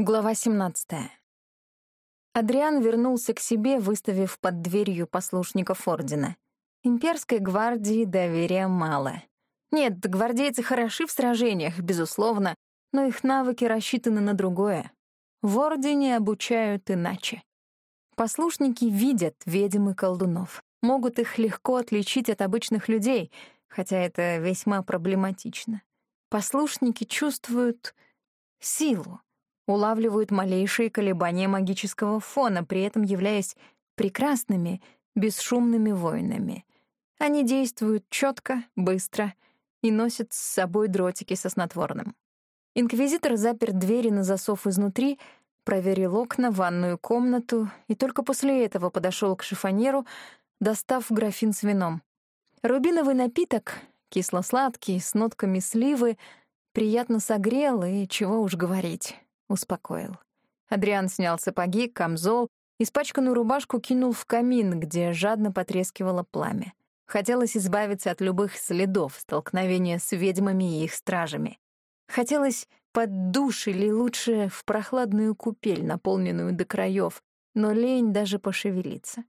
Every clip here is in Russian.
Глава 17. Адриан вернулся к себе, выставив под дверью послушников Ордена. Имперской гвардии доверия мало. Нет, гвардейцы хороши в сражениях, безусловно, но их навыки рассчитаны на другое. В Ордене обучают иначе. Послушники видят ведьм и колдунов, могут их легко отличить от обычных людей, хотя это весьма проблематично. Послушники чувствуют силу, улавливают малейшие колебания магического фона, при этом являясь прекрасными, бесшумными воинами. Они действуют четко, быстро и носят с собой дротики со снотворным. Инквизитор запер двери на засов изнутри, проверил окна, ванную комнату и только после этого подошел к шифонеру, достав графин с вином. Рубиновый напиток, кисло-сладкий, с нотками сливы, приятно согрел и чего уж говорить успокоил. Адриан снял сапоги, камзол, испачканную рубашку кинул в камин, где жадно потрескивало пламя. Хотелось избавиться от любых следов столкновения с ведьмами и их стражами. Хотелось под душ или лучше в прохладную купель, наполненную до краев, но лень даже пошевелиться.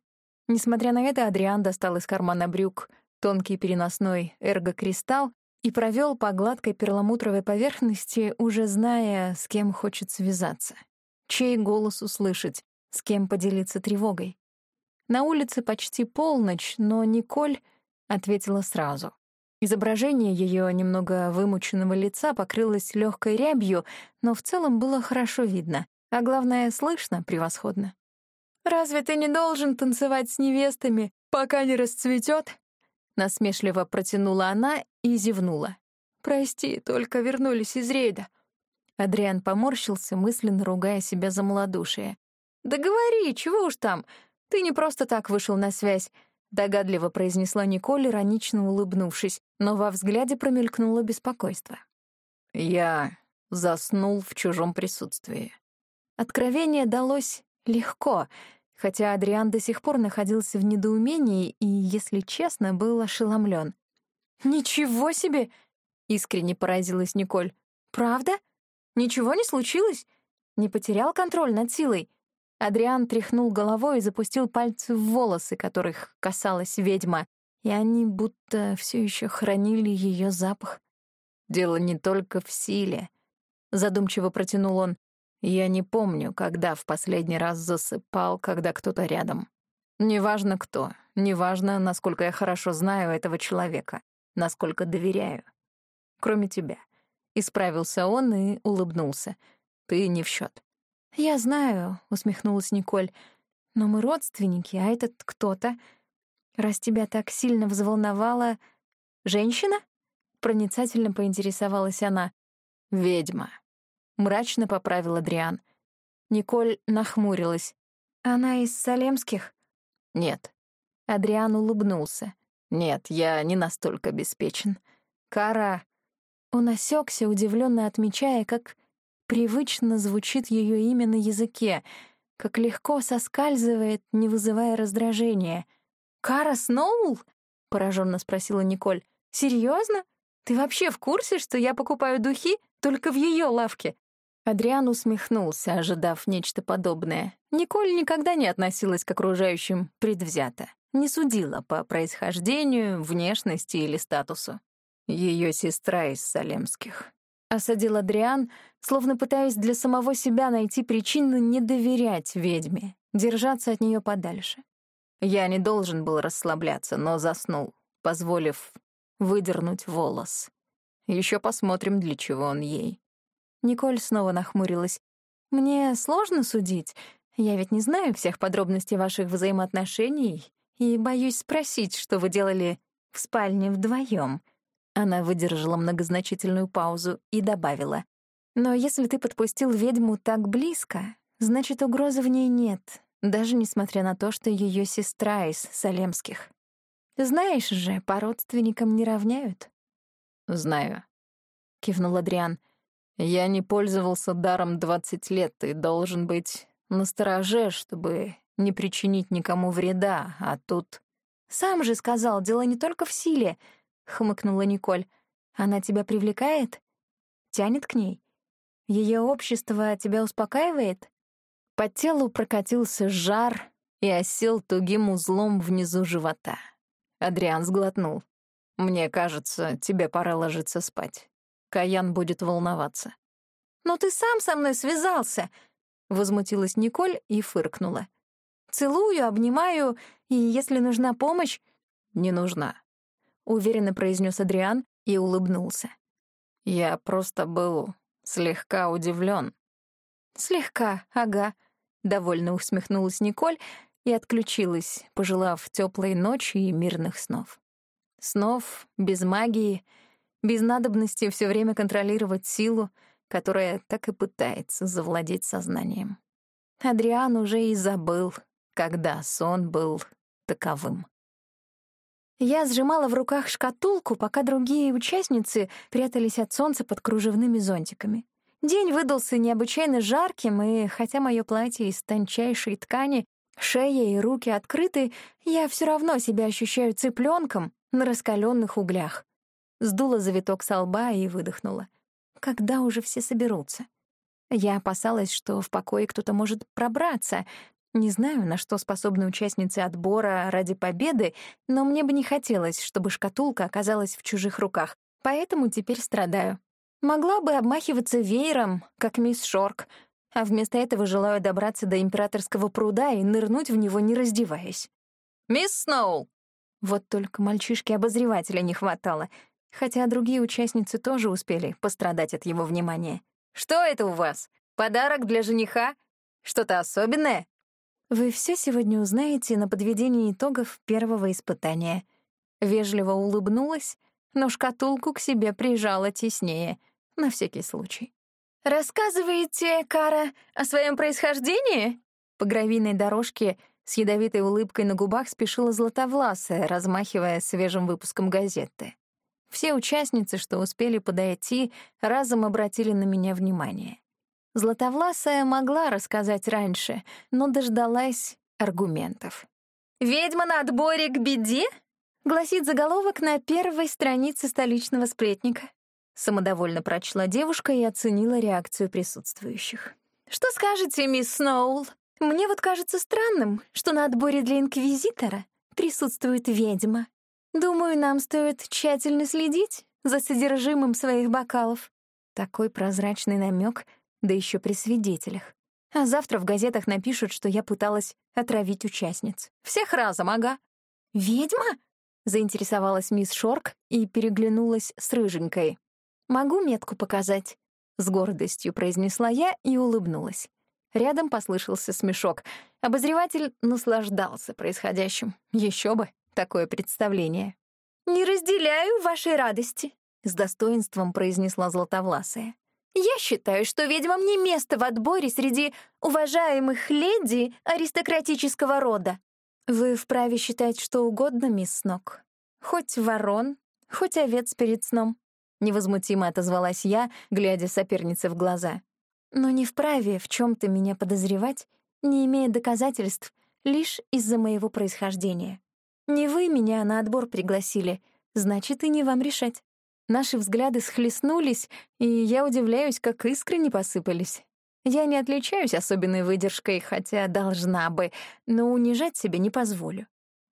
Несмотря на это, Адриан достал из кармана брюк тонкий переносной эргокристалл и провел по гладкой перламутровой поверхности, уже зная, с кем хочет связаться, чей голос услышать, с кем поделиться тревогой. На улице почти полночь, но Николь ответила сразу. Изображение ее немного вымученного лица покрылось легкой рябью, но в целом было хорошо видно, а главное, слышно превосходно. «Разве ты не должен танцевать с невестами, пока не расцветет? Насмешливо протянула она и зевнула. «Прости, только вернулись из рейда». Адриан поморщился, мысленно ругая себя за малодушие. «Да говори, чего уж там, ты не просто так вышел на связь», догадливо произнесла Николь, иронично улыбнувшись, но во взгляде промелькнуло беспокойство. «Я заснул в чужом присутствии». Откровение далось легко — хотя Адриан до сих пор находился в недоумении и, если честно, был ошеломлен. «Ничего себе!» — искренне поразилась Николь. «Правда? Ничего не случилось? Не потерял контроль над силой?» Адриан тряхнул головой и запустил пальцы в волосы, которых касалась ведьма, и они будто все еще хранили ее запах. «Дело не только в силе», — задумчиво протянул он. Я не помню, когда в последний раз засыпал, когда кто-то рядом. Неважно кто, неважно, насколько я хорошо знаю этого человека, насколько доверяю. Кроме тебя. Исправился он и улыбнулся. Ты не в счет. «Я знаю», — усмехнулась Николь, «но мы родственники, а этот кто-то... Раз тебя так сильно взволновала... Женщина?» Проницательно поинтересовалась она. «Ведьма», мрачно поправил Адриан. Николь нахмурилась. Она из Салемских? Нет. Адриан улыбнулся. Нет, я не настолько обеспечен. Кара... Он осекся, удивленно отмечая, как привычно звучит ее имя на языке, как легко соскальзывает, не вызывая раздражения. «Кара Сноул?» — пораженно спросила Николь. «Серьезно? Ты вообще в курсе, что я покупаю духи только в ее лавке?» Адриан усмехнулся, ожидав нечто подобное. Николь никогда не относилась к окружающим предвзято, не судила по происхождению, внешности или статусу. Ее сестра из Салемских. Осадил Адриан, словно пытаясь для самого себя найти причину не доверять ведьме, держаться от нее подальше. Я не должен был расслабляться, но заснул, позволив выдернуть волос. Еще посмотрим, для чего он ей. Николь снова нахмурилась. «Мне сложно судить. Я ведь не знаю всех подробностей ваших взаимоотношений и боюсь спросить, что вы делали в спальне вдвоем. Она выдержала многозначительную паузу и добавила. «Но если ты подпустил ведьму так близко, значит, угрозы в ней нет, даже несмотря на то, что ее сестра из Салемских. Знаешь же, по родственникам не равняют». «Знаю», — кивнул Адриан. Я не пользовался даром двадцать лет и должен быть настороже, чтобы не причинить никому вреда, а тут... «Сам же сказал, дело не только в силе», — хмыкнула Николь. «Она тебя привлекает? Тянет к ней?» Ее общество тебя успокаивает? По телу прокатился жар и осел тугим узлом внизу живота. Адриан сглотнул. «Мне кажется, тебе пора ложиться спать. Каян будет волноваться». «Но ты сам со мной связался!» — возмутилась Николь и фыркнула. «Целую, обнимаю, и если нужна помощь...» «Не нужна», — уверенно произнес Адриан и улыбнулся. «Я просто был слегка удивлен. «Слегка, ага», — довольно усмехнулась Николь и отключилась, пожелав теплой ночи и мирных снов. Снов без магии, без надобности все время контролировать силу, которая так и пытается завладеть сознанием. Адриан уже и забыл, когда сон был таковым. Я сжимала в руках шкатулку, пока другие участницы прятались от солнца под кружевными зонтиками. День выдался необычайно жарким, и хотя мое платье из тончайшей ткани, шея и руки открыты, я все равно себя ощущаю цыпленком на раскаленных углях. Сдула завиток со лба и выдохнула. Когда уже все соберутся? Я опасалась, что в покое кто-то может пробраться, не знаю, на что способны участницы отбора ради победы, но мне бы не хотелось, чтобы шкатулка оказалась в чужих руках, поэтому теперь страдаю. Могла бы обмахиваться веером, как мисс Шорк, а вместо этого желаю добраться до императорского пруда и нырнуть в него, не раздеваясь. «Мисс Сноул!» Вот только мальчишки-обозревателя не хватало, хотя другие участницы тоже успели пострадать от его внимания. «Что это у вас? Подарок для жениха? Что-то особенное?» Вы все сегодня узнаете на подведении итогов первого испытания. Вежливо улыбнулась, но шкатулку к себе прижала теснее, на всякий случай. «Рассказываете, Кара, о своем происхождении?» По гравийной дорожке с ядовитой улыбкой на губах спешила Златовласая, размахивая свежим выпуском газеты. Все участницы, что успели подойти, разом обратили на меня внимание. Златовласая могла рассказать раньше, но дождалась аргументов. «Ведьма на отборе к беде?» — гласит заголовок на первой странице столичного сплетника. Самодовольно прочла девушка и оценила реакцию присутствующих. «Что скажете, мисс Сноул? Мне вот кажется странным, что на отборе для инквизитора присутствует ведьма. Думаю, нам стоит тщательно следить за содержимым своих бокалов». Такой прозрачный намек — да еще при свидетелях. А завтра в газетах напишут, что я пыталась отравить участниц. Всех разом, ага. «Ведьма?» — заинтересовалась мисс Шорк и переглянулась с рыженькой. «Могу метку показать?» — с гордостью произнесла я и улыбнулась. Рядом послышался смешок. Обозреватель наслаждался происходящим. Еще бы, такое представление. «Не разделяю вашей радости», — с достоинством произнесла Златовласая. Я считаю, что ведьмам не место в отборе среди уважаемых леди аристократического рода. Вы вправе считать что угодно, мисс Снок. Хоть ворон, хоть овец перед сном. Невозмутимо отозвалась я, глядя сопернице в глаза. Но не вправе в чем то меня подозревать, не имея доказательств, лишь из-за моего происхождения. Не вы меня на отбор пригласили, значит, и не вам решать. Наши взгляды схлестнулись, и я удивляюсь, как искры не посыпались. Я не отличаюсь особенной выдержкой, хотя должна бы, но унижать себя не позволю.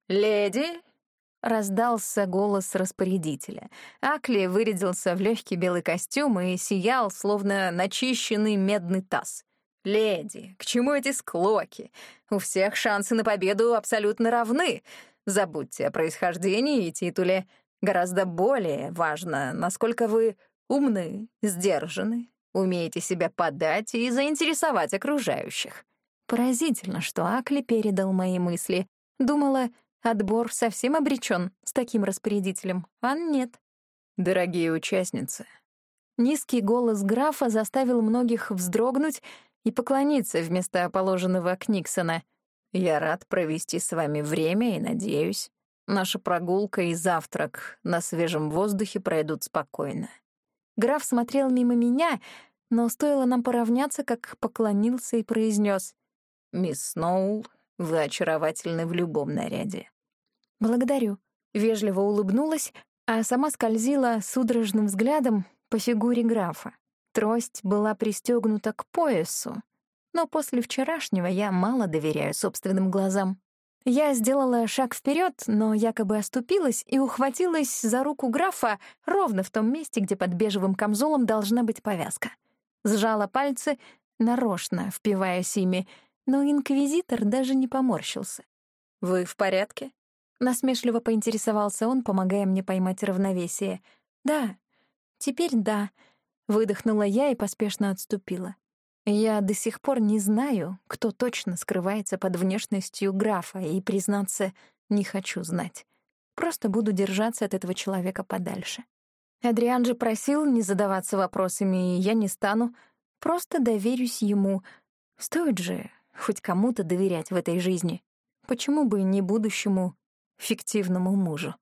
«Леди!» — раздался голос распорядителя. Акли вырядился в легкий белый костюм и сиял, словно начищенный медный таз. «Леди, к чему эти склоки? У всех шансы на победу абсолютно равны. Забудьте о происхождении и титуле. Гораздо более важно, насколько вы умны, сдержаны, умеете себя подать и заинтересовать окружающих. Поразительно, что Акли передал мои мысли. Думала, отбор совсем обречен с таким распорядителем, а нет. Дорогие участницы. Низкий голос графа заставил многих вздрогнуть и поклониться вместо положенного Книксона. Я рад провести с вами время и надеюсь, Наша прогулка и завтрак на свежем воздухе пройдут спокойно. Граф смотрел мимо меня, но стоило нам поравняться, как поклонился и произнес: «Мисс Сноул, вы очаровательны в любом наряде». «Благодарю», — вежливо улыбнулась, а сама скользила судорожным взглядом по фигуре графа. Трость была пристегнута к поясу, но после вчерашнего я мало доверяю собственным глазам. Я сделала шаг вперед, но якобы оступилась и ухватилась за руку графа ровно в том месте, где под бежевым камзолом должна быть повязка. Сжала пальцы, нарочно впиваясь ими, но инквизитор даже не поморщился. «Вы в порядке?» Насмешливо поинтересовался он, помогая мне поймать равновесие. «Да, теперь да», — выдохнула я и поспешно отступила. Я до сих пор не знаю, кто точно скрывается под внешностью графа, и, признаться, не хочу знать. Просто буду держаться от этого человека подальше. Адриан же просил не задаваться вопросами, и я не стану. Просто доверюсь ему. Стоит же хоть кому-то доверять в этой жизни. Почему бы не будущему фиктивному мужу?